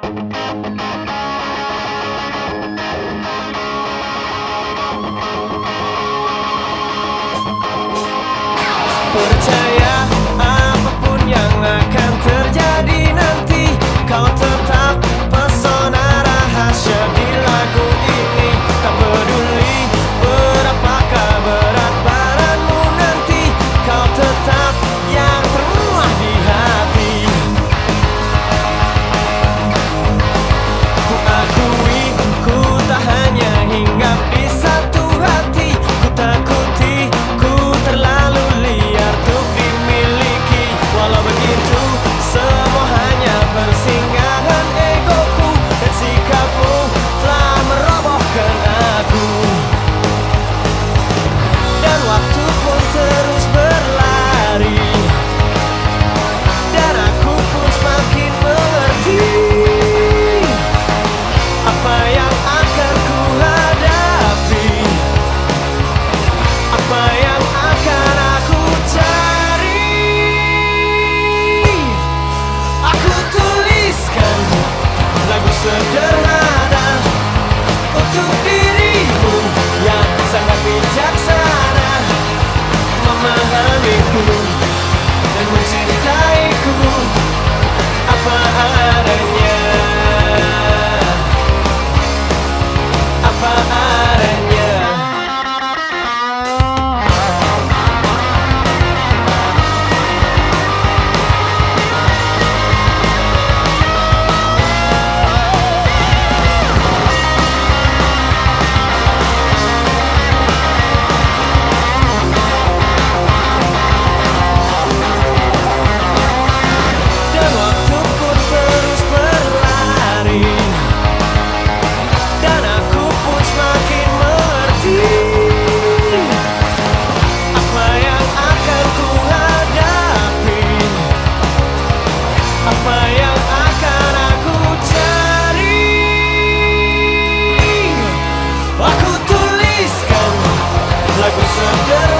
Put a you. sederhana Untuk dirimu yang sangat bijaksana Memahamiku dan mencintaiku Apa ada? like we someday.